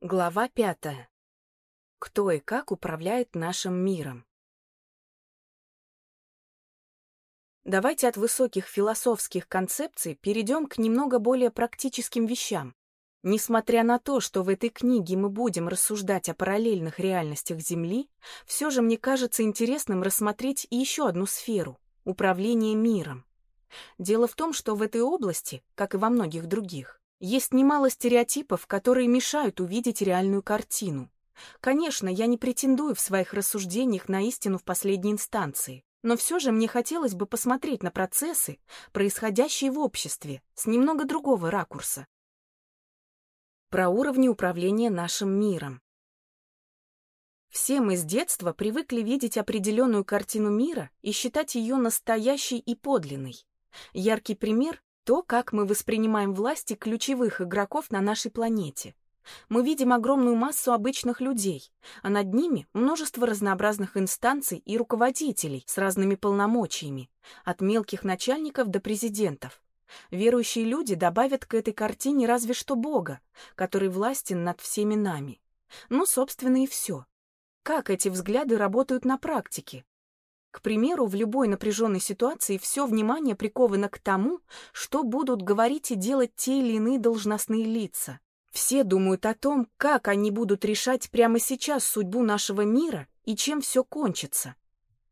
Глава пятая. Кто и как управляет нашим миром? Давайте от высоких философских концепций перейдем к немного более практическим вещам. Несмотря на то, что в этой книге мы будем рассуждать о параллельных реальностях Земли, все же мне кажется интересным рассмотреть еще одну сферу — управление миром. Дело в том, что в этой области, как и во многих других, есть немало стереотипов, которые мешают увидеть реальную картину. Конечно, я не претендую в своих рассуждениях на истину в последней инстанции, но все же мне хотелось бы посмотреть на процессы, происходящие в обществе, с немного другого ракурса. Про уровни управления нашим миром. Все мы с детства привыкли видеть определенную картину мира и считать ее настоящей и подлинной. Яркий пример то, как мы воспринимаем власти ключевых игроков на нашей планете. Мы видим огромную массу обычных людей, а над ними множество разнообразных инстанций и руководителей с разными полномочиями, от мелких начальников до президентов. Верующие люди добавят к этой картине разве что Бога, который властен над всеми нами. Ну, собственно, и все. Как эти взгляды работают на практике? К примеру, в любой напряженной ситуации все внимание приковано к тому, что будут говорить и делать те или иные должностные лица. Все думают о том, как они будут решать прямо сейчас судьбу нашего мира и чем все кончится.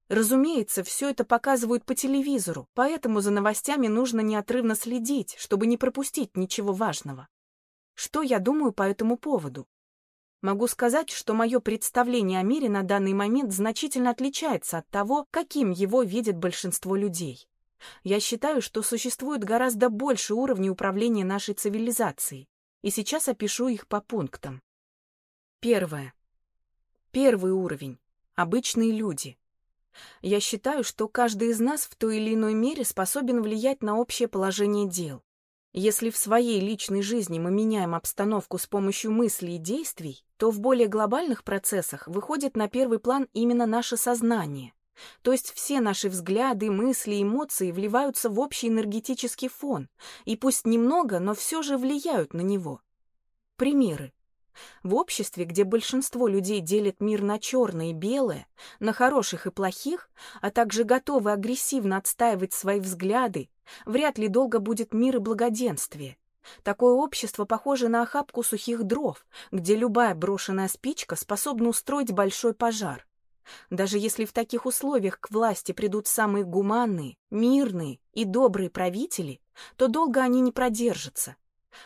Разумеется, все это показывают по телевизору, поэтому за новостями нужно неотрывно следить, чтобы не пропустить ничего важного. Что я думаю по этому поводу? Могу сказать, что мое представление о мире на данный момент значительно отличается от того, каким его видит большинство людей. Я считаю, что существует гораздо больше уровней управления нашей цивилизацией, и сейчас опишу их по пунктам. Первое. Первый уровень. Обычные люди. Я считаю, что каждый из нас в той или иной мере способен влиять на общее положение дел. Если в своей личной жизни мы меняем обстановку с помощью мыслей и действий, то в более глобальных процессах выходит на первый план именно наше сознание. То есть все наши взгляды, мысли, эмоции вливаются в общий энергетический фон, и пусть немного, но все же влияют на него. Примеры. В обществе, где большинство людей делит мир на черное и белое, на хороших и плохих, а также готовы агрессивно отстаивать свои взгляды, вряд ли долго будет мир и благоденствие. Такое общество похоже на охапку сухих дров, где любая брошенная спичка способна устроить большой пожар. Даже если в таких условиях к власти придут самые гуманные, мирные и добрые правители, то долго они не продержатся.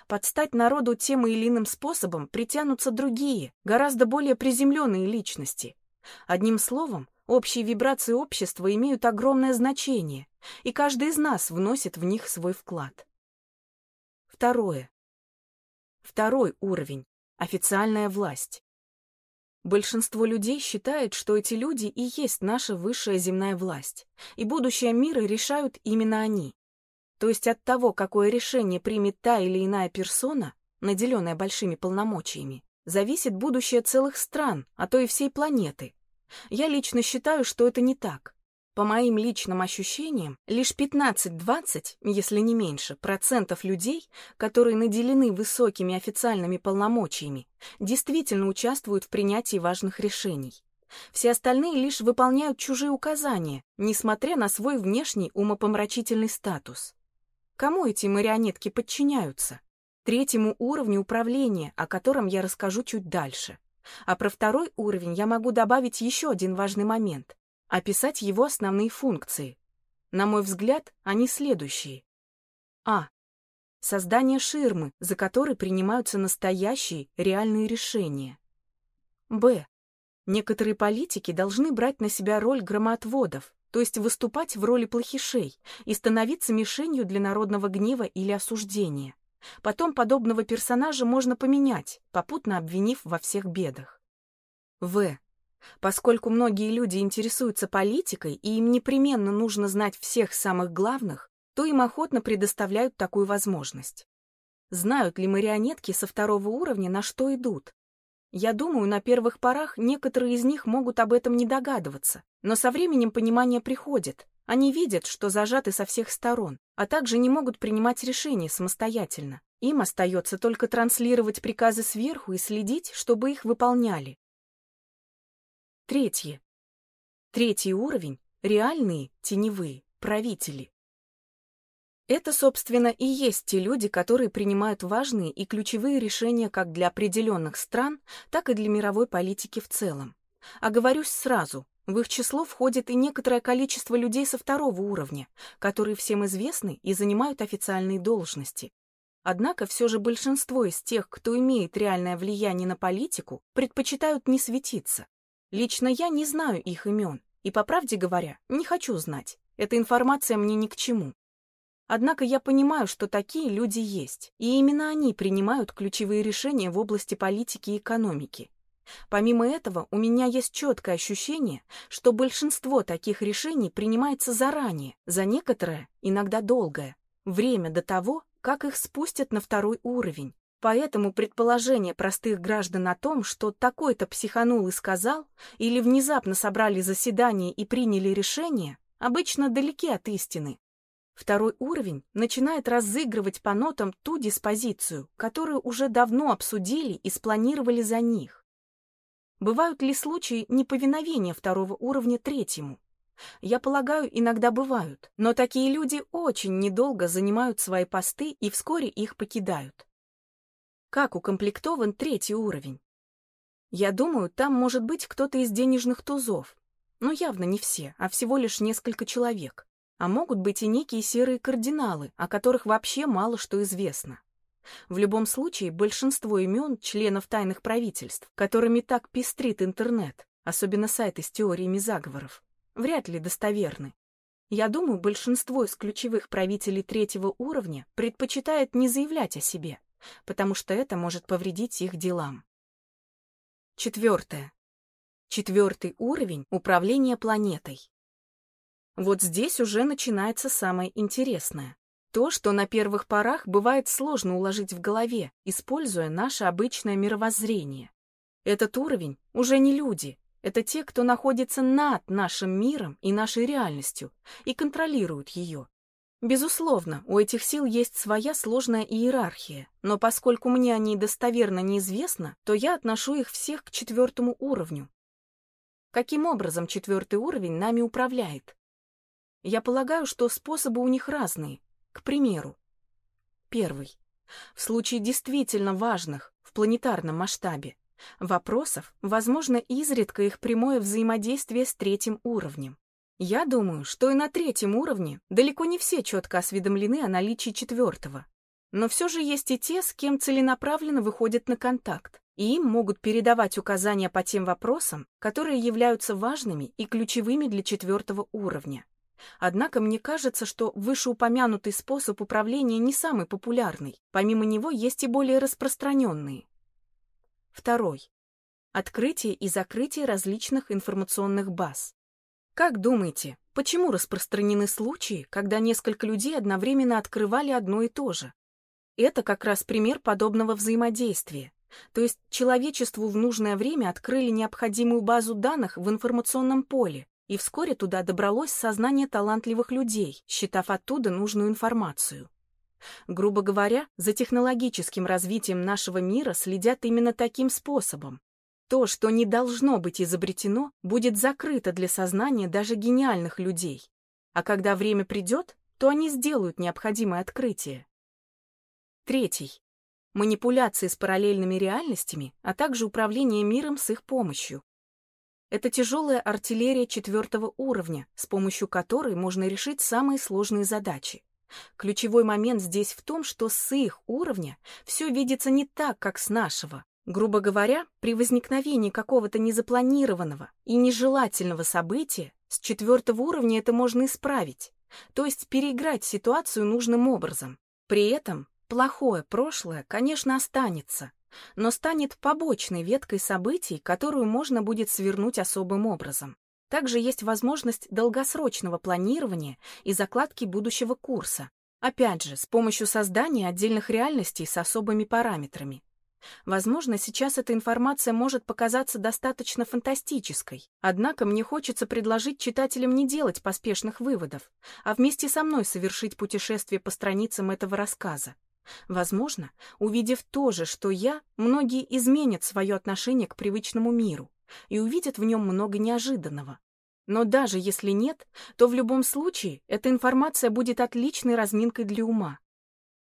Подстать народу тем или иным способом притянутся другие, гораздо более приземленные личности. Одним словом, общие вибрации общества имеют огромное значение, и каждый из нас вносит в них свой вклад. Второе. Второй уровень – официальная власть. Большинство людей считает, что эти люди и есть наша высшая земная власть, и будущее мира решают именно они. То есть от того, какое решение примет та или иная персона, наделенная большими полномочиями, зависит будущее целых стран, а то и всей планеты. Я лично считаю, что это не так. По моим личным ощущениям, лишь 15-20, если не меньше, процентов людей, которые наделены высокими официальными полномочиями, действительно участвуют в принятии важных решений. Все остальные лишь выполняют чужие указания, несмотря на свой внешний умопомрачительный статус. Кому эти марионетки подчиняются? Третьему уровню управления, о котором я расскажу чуть дальше. А про второй уровень я могу добавить еще один важный момент — описать его основные функции. На мой взгляд, они следующие. А. Создание ширмы, за которой принимаются настоящие, реальные решения. Б. Некоторые политики должны брать на себя роль громоотводов, то есть выступать в роли плохишей и становиться мишенью для народного гнева или осуждения. Потом подобного персонажа можно поменять, попутно обвинив во всех бедах. В. Поскольку многие люди интересуются политикой и им непременно нужно знать всех самых главных, то им охотно предоставляют такую возможность. Знают ли марионетки со второго уровня, на что идут, я думаю, на первых порах некоторые из них могут об этом не догадываться, но со временем понимание приходит. Они видят, что зажаты со всех сторон, а также не могут принимать решения самостоятельно. Им остается только транслировать приказы сверху и следить, чтобы их выполняли. Третье. Третий уровень — реальные, теневые, правители. Это, собственно, и есть те люди, которые принимают важные и ключевые решения как для определенных стран, так и для мировой политики в целом. Оговорюсь сразу, в их число входит и некоторое количество людей со второго уровня, которые всем известны и занимают официальные должности. Однако все же большинство из тех, кто имеет реальное влияние на политику, предпочитают не светиться. Лично я не знаю их имен, и, по правде говоря, не хочу знать. Эта информация мне ни к чему. Однако я понимаю, что такие люди есть, и именно они принимают ключевые решения в области политики и экономики. Помимо этого, у меня есть четкое ощущение, что большинство таких решений принимается заранее, за некоторое, иногда долгое, время до того, как их спустят на второй уровень. Поэтому предположение простых граждан о том, что такой-то психанул и сказал, или внезапно собрали заседание и приняли решение, обычно далеки от истины. Второй уровень начинает разыгрывать по нотам ту диспозицию, которую уже давно обсудили и спланировали за них. Бывают ли случаи неповиновения второго уровня третьему? Я полагаю, иногда бывают, но такие люди очень недолго занимают свои посты и вскоре их покидают. Как укомплектован третий уровень? Я думаю, там может быть кто-то из денежных тузов, но явно не все, а всего лишь несколько человек а могут быть и некие серые кардиналы, о которых вообще мало что известно. В любом случае, большинство имен членов тайных правительств, которыми так пестрит интернет, особенно сайты с теориями заговоров, вряд ли достоверны. Я думаю, большинство из ключевых правителей третьего уровня предпочитает не заявлять о себе, потому что это может повредить их делам. Четвертое. Четвертый уровень управления планетой. Вот здесь уже начинается самое интересное. То, что на первых порах бывает сложно уложить в голове, используя наше обычное мировоззрение. Этот уровень уже не люди, это те, кто находится над нашим миром и нашей реальностью и контролируют ее. Безусловно, у этих сил есть своя сложная иерархия, но поскольку мне они достоверно неизвестно, то я отношу их всех к четвертому уровню. Каким образом четвертый уровень нами управляет? Я полагаю, что способы у них разные. К примеру, первый. В случае действительно важных, в планетарном масштабе, вопросов, возможно, изредка их прямое взаимодействие с третьим уровнем. Я думаю, что и на третьем уровне далеко не все четко осведомлены о наличии четвертого. Но все же есть и те, с кем целенаправленно выходят на контакт, и им могут передавать указания по тем вопросам, которые являются важными и ключевыми для четвертого уровня. Однако мне кажется, что вышеупомянутый способ управления не самый популярный. Помимо него есть и более распространенные. Второй. Открытие и закрытие различных информационных баз. Как думаете, почему распространены случаи, когда несколько людей одновременно открывали одно и то же? Это как раз пример подобного взаимодействия. То есть человечеству в нужное время открыли необходимую базу данных в информационном поле, и вскоре туда добралось сознание талантливых людей, считав оттуда нужную информацию. Грубо говоря, за технологическим развитием нашего мира следят именно таким способом. То, что не должно быть изобретено, будет закрыто для сознания даже гениальных людей. А когда время придет, то они сделают необходимое открытие. Третий. Манипуляции с параллельными реальностями, а также управление миром с их помощью. Это тяжелая артиллерия четвертого уровня, с помощью которой можно решить самые сложные задачи. Ключевой момент здесь в том, что с их уровня все видится не так, как с нашего. Грубо говоря, при возникновении какого-то незапланированного и нежелательного события с четвертого уровня это можно исправить, то есть переиграть ситуацию нужным образом. При этом плохое прошлое, конечно, останется, но станет побочной веткой событий, которую можно будет свернуть особым образом. Также есть возможность долгосрочного планирования и закладки будущего курса. Опять же, с помощью создания отдельных реальностей с особыми параметрами. Возможно, сейчас эта информация может показаться достаточно фантастической, однако мне хочется предложить читателям не делать поспешных выводов, а вместе со мной совершить путешествие по страницам этого рассказа. Возможно, увидев то же, что я, многие изменят свое отношение к привычному миру и увидят в нем много неожиданного. Но даже если нет, то в любом случае эта информация будет отличной разминкой для ума.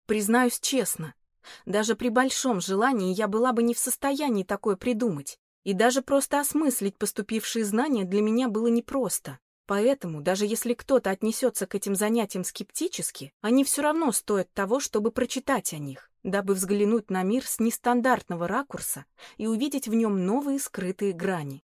Признаюсь честно, даже при большом желании я была бы не в состоянии такое придумать, и даже просто осмыслить поступившие знания для меня было непросто. Поэтому, даже если кто-то отнесется к этим занятиям скептически, они все равно стоят того, чтобы прочитать о них, дабы взглянуть на мир с нестандартного ракурса и увидеть в нем новые скрытые грани.